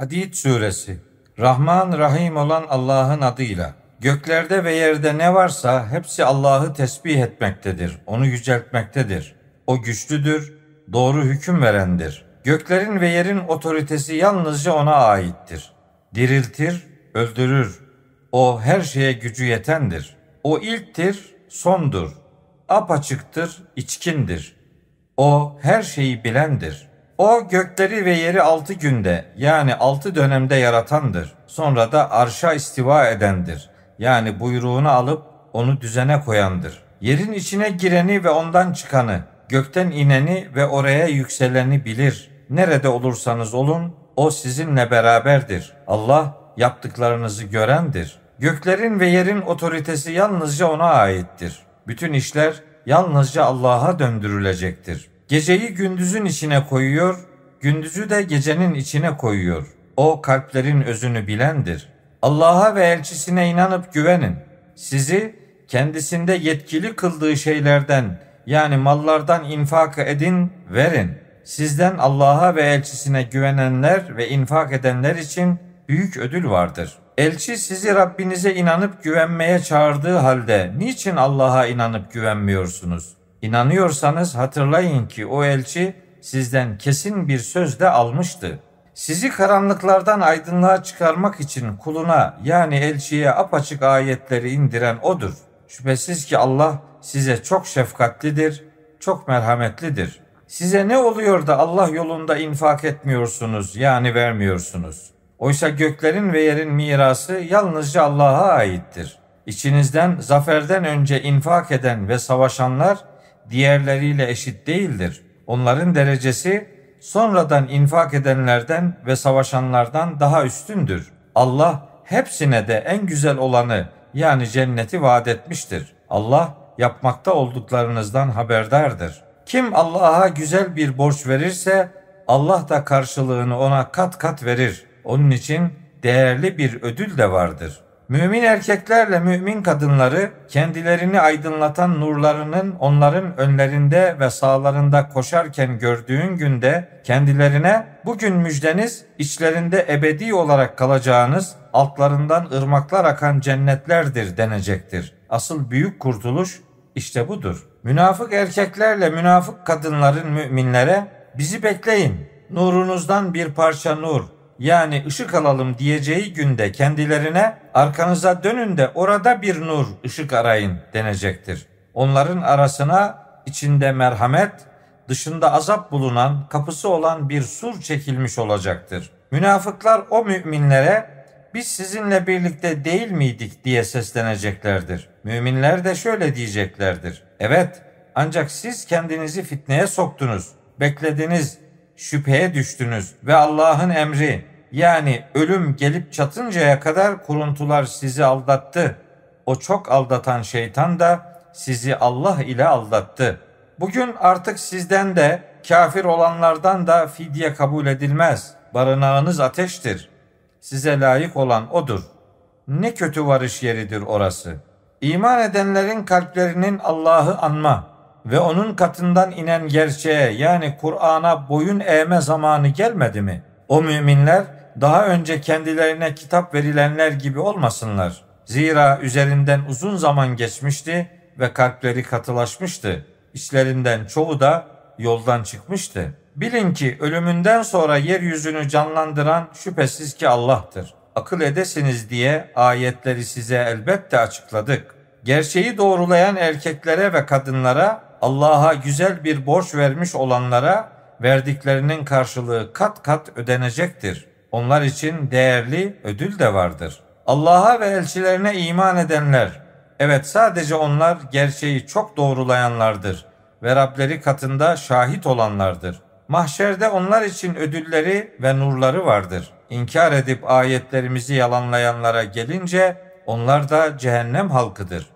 Hadid suresi Rahman Rahim olan Allah'ın adıyla Göklerde ve yerde ne varsa hepsi Allah'ı tesbih etmektedir. Onu yüceltmektedir. O güçlüdür, doğru hüküm verendir. Göklerin ve yerin otoritesi yalnızca ona aittir. Diriltir, öldürür. O her şeye gücü yetendir. O ilktir, sondur. Apaçıktır, içkindir. O her şeyi bilendir. O gökleri ve yeri altı günde yani altı dönemde yaratandır. Sonra da arşa istiva edendir. Yani buyruğunu alıp onu düzene koyandır. Yerin içine gireni ve ondan çıkanı, gökten ineni ve oraya yükseleni bilir. Nerede olursanız olun o sizinle beraberdir. Allah yaptıklarınızı görendir. Göklerin ve yerin otoritesi yalnızca ona aittir. Bütün işler yalnızca Allah'a döndürülecektir. Geceyi gündüzün içine koyuyor, gündüzü de gecenin içine koyuyor. O kalplerin özünü bilendir. Allah'a ve elçisine inanıp güvenin. Sizi kendisinde yetkili kıldığı şeylerden yani mallardan infak edin, verin. Sizden Allah'a ve elçisine güvenenler ve infak edenler için büyük ödül vardır. Elçi sizi Rabbinize inanıp güvenmeye çağırdığı halde niçin Allah'a inanıp güvenmiyorsunuz? İnanıyorsanız hatırlayın ki o elçi sizden kesin bir söz de almıştı. Sizi karanlıklardan aydınlığa çıkarmak için kuluna yani elçiye apaçık ayetleri indiren odur. Şüphesiz ki Allah size çok şefkatlidir, çok merhametlidir. Size ne oluyor da Allah yolunda infak etmiyorsunuz yani vermiyorsunuz? Oysa göklerin ve yerin mirası yalnızca Allah'a aittir. İçinizden zaferden önce infak eden ve savaşanlar diğerleriyle eşit değildir. Onların derecesi sonradan infak edenlerden ve savaşanlardan daha üstündür. Allah hepsine de en güzel olanı yani cenneti vaat etmiştir. Allah yapmakta olduklarınızdan haberdardır. Kim Allah'a güzel bir borç verirse Allah da karşılığını ona kat kat verir. Onun için değerli bir ödül de vardır.'' Mümin erkeklerle mümin kadınları kendilerini aydınlatan nurlarının onların önlerinde ve sağlarında koşarken gördüğün günde kendilerine bugün müjdeniz içlerinde ebedi olarak kalacağınız altlarından ırmaklar akan cennetlerdir denecektir. Asıl büyük kurtuluş işte budur. Münafık erkeklerle münafık kadınların müminlere bizi bekleyin. Nurunuzdan bir parça nur, yani ışık alalım diyeceği günde kendilerine arkanıza dönün de orada bir nur ışık arayın denecektir. Onların arasına içinde merhamet, dışında azap bulunan, kapısı olan bir sur çekilmiş olacaktır. Münafıklar o müminlere biz sizinle birlikte değil miydik diye sesleneceklerdir. Müminler de şöyle diyeceklerdir. Evet ancak siz kendinizi fitneye soktunuz, beklediniz, şüpheye düştünüz ve Allah'ın emri yani ölüm gelip çatıncaya kadar kuruntular sizi aldattı. O çok aldatan şeytan da sizi Allah ile aldattı. Bugün artık sizden de kafir olanlardan da fidye kabul edilmez. Barınağınız ateştir. Size layık olan odur. Ne kötü varış yeridir orası. İman edenlerin kalplerinin Allah'ı anma ve onun katından inen gerçeğe yani Kur'an'a boyun eğme zamanı gelmedi mi? O müminler daha önce kendilerine kitap verilenler gibi olmasınlar. Zira üzerinden uzun zaman geçmişti ve kalpleri katılaşmıştı. İçlerinden çoğu da yoldan çıkmıştı. Bilin ki ölümünden sonra yeryüzünü canlandıran şüphesiz ki Allah'tır. Akıl edesiniz diye ayetleri size elbette açıkladık. Gerçeği doğrulayan erkeklere ve kadınlara Allah'a güzel bir borç vermiş olanlara verdiklerinin karşılığı kat kat ödenecektir. Onlar için değerli ödül de vardır. Allah'a ve elçilerine iman edenler, evet sadece onlar gerçeği çok doğrulayanlardır ve Rableri katında şahit olanlardır. Mahşerde onlar için ödülleri ve nurları vardır. İnkar edip ayetlerimizi yalanlayanlara gelince onlar da cehennem halkıdır.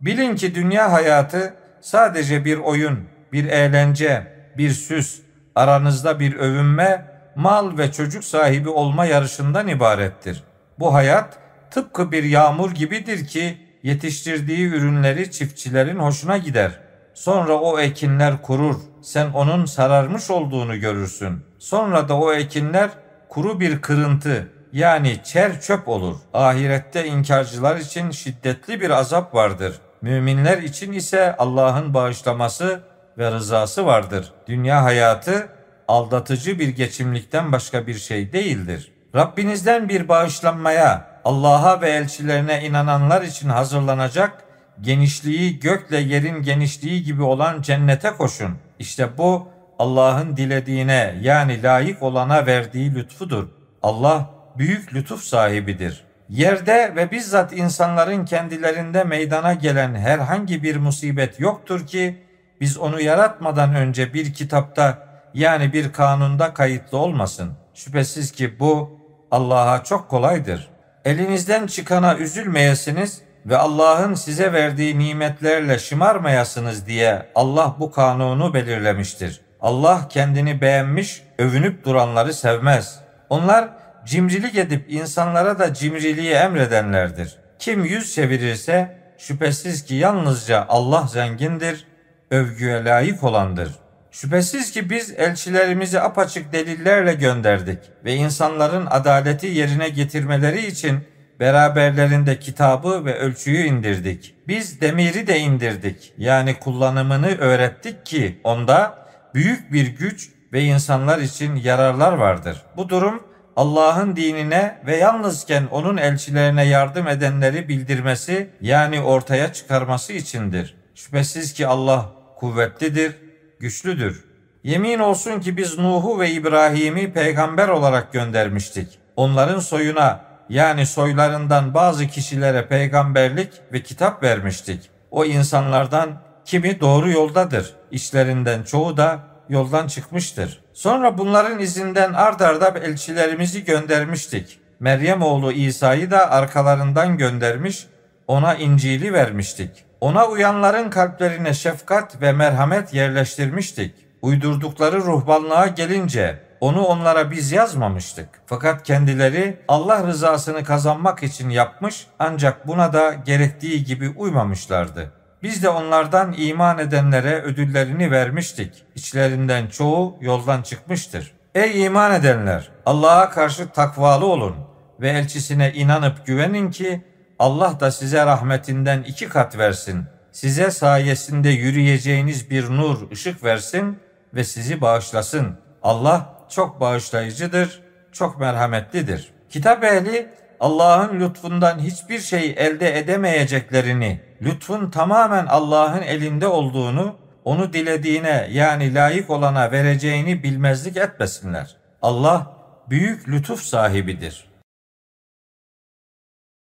Bilin ki dünya hayatı sadece bir oyun, bir eğlence, bir süs, aranızda bir övünme mal ve çocuk sahibi olma yarışından ibarettir. Bu hayat tıpkı bir yağmur gibidir ki yetiştirdiği ürünleri çiftçilerin hoşuna gider. Sonra o ekinler kurur. Sen onun sararmış olduğunu görürsün. Sonra da o ekinler kuru bir kırıntı yani çer çöp olur. Ahirette inkarcılar için şiddetli bir azap vardır. Müminler için ise Allah'ın bağışlaması ve rızası vardır. Dünya hayatı aldatıcı bir geçimlikten başka bir şey değildir. Rabbinizden bir bağışlanmaya, Allah'a ve elçilerine inananlar için hazırlanacak genişliği gökle yerin genişliği gibi olan cennete koşun. İşte bu Allah'ın dilediğine yani layık olana verdiği lütfudur. Allah büyük lütuf sahibidir. Yerde ve bizzat insanların kendilerinde meydana gelen herhangi bir musibet yoktur ki biz onu yaratmadan önce bir kitapta yani bir kanunda kayıtlı olmasın. Şüphesiz ki bu Allah'a çok kolaydır. Elinizden çıkana üzülmeyesiniz ve Allah'ın size verdiği nimetlerle şımarmayasınız diye Allah bu kanunu belirlemiştir. Allah kendini beğenmiş, övünüp duranları sevmez. Onlar cimrilik edip insanlara da cimriliği emredenlerdir. Kim yüz çevirirse şüphesiz ki yalnızca Allah zengindir, övgüye layık olandır. Şüphesiz ki biz elçilerimizi apaçık delillerle gönderdik ve insanların adaleti yerine getirmeleri için beraberlerinde kitabı ve ölçüyü indirdik. Biz demiri de indirdik. Yani kullanımını öğrettik ki onda büyük bir güç ve insanlar için yararlar vardır. Bu durum Allah'ın dinine ve yalnızken onun elçilerine yardım edenleri bildirmesi yani ortaya çıkarması içindir. Şüphesiz ki Allah kuvvetlidir, güçlüdür. Yemin olsun ki biz Nuh'u ve İbrahim'i peygamber olarak göndermiştik. Onların soyuna yani soylarından bazı kişilere peygamberlik ve kitap vermiştik. O insanlardan kimi doğru yoldadır. İşlerinden çoğu da yoldan çıkmıştır. Sonra bunların izinden ard arda elçilerimizi göndermiştik. Meryem oğlu İsa'yı da arkalarından göndermiş, ona İncil'i vermiştik. Ona uyanların kalplerine şefkat ve merhamet yerleştirmiştik. Uydurdukları ruhbanlığa gelince onu onlara biz yazmamıştık. Fakat kendileri Allah rızasını kazanmak için yapmış ancak buna da gerektiği gibi uymamışlardı. Biz de onlardan iman edenlere ödüllerini vermiştik. İçlerinden çoğu yoldan çıkmıştır. Ey iman edenler! Allah'a karşı takvalı olun ve elçisine inanıp güvenin ki Allah da size rahmetinden iki kat versin. Size sayesinde yürüyeceğiniz bir nur, ışık versin ve sizi bağışlasın. Allah çok bağışlayıcıdır, çok merhametlidir. Kitap ehli Allah'ın lütfundan hiçbir şey elde edemeyeceklerini, lütfun tamamen Allah'ın elinde olduğunu, onu dilediğine yani layık olana vereceğini bilmezlik etmesinler. Allah büyük lütuf sahibidir.''